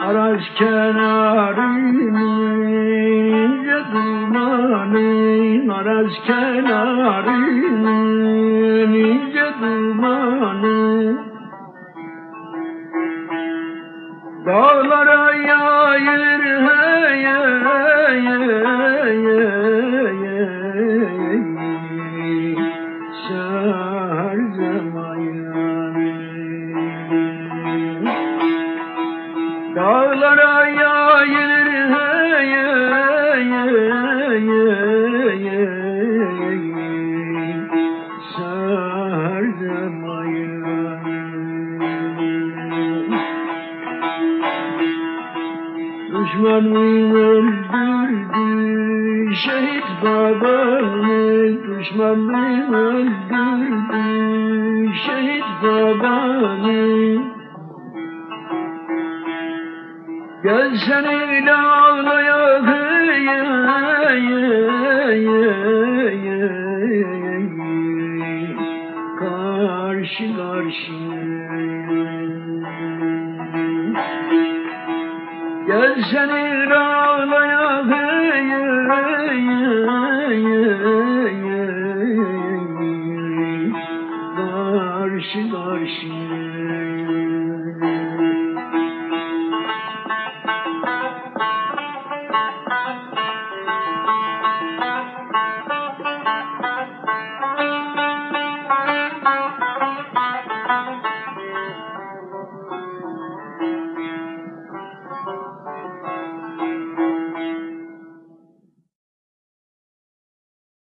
Araç kenarını dumanın Araç kenarını nice dumanın Dağlara yayılır hey hey hey hey hey Düşmanım öldürdü şehit babamı Düşmanım öldürdü şehit babamı Gel seninle ağlaya hey, hey, Gel seni ağlayayım Karşı karşıya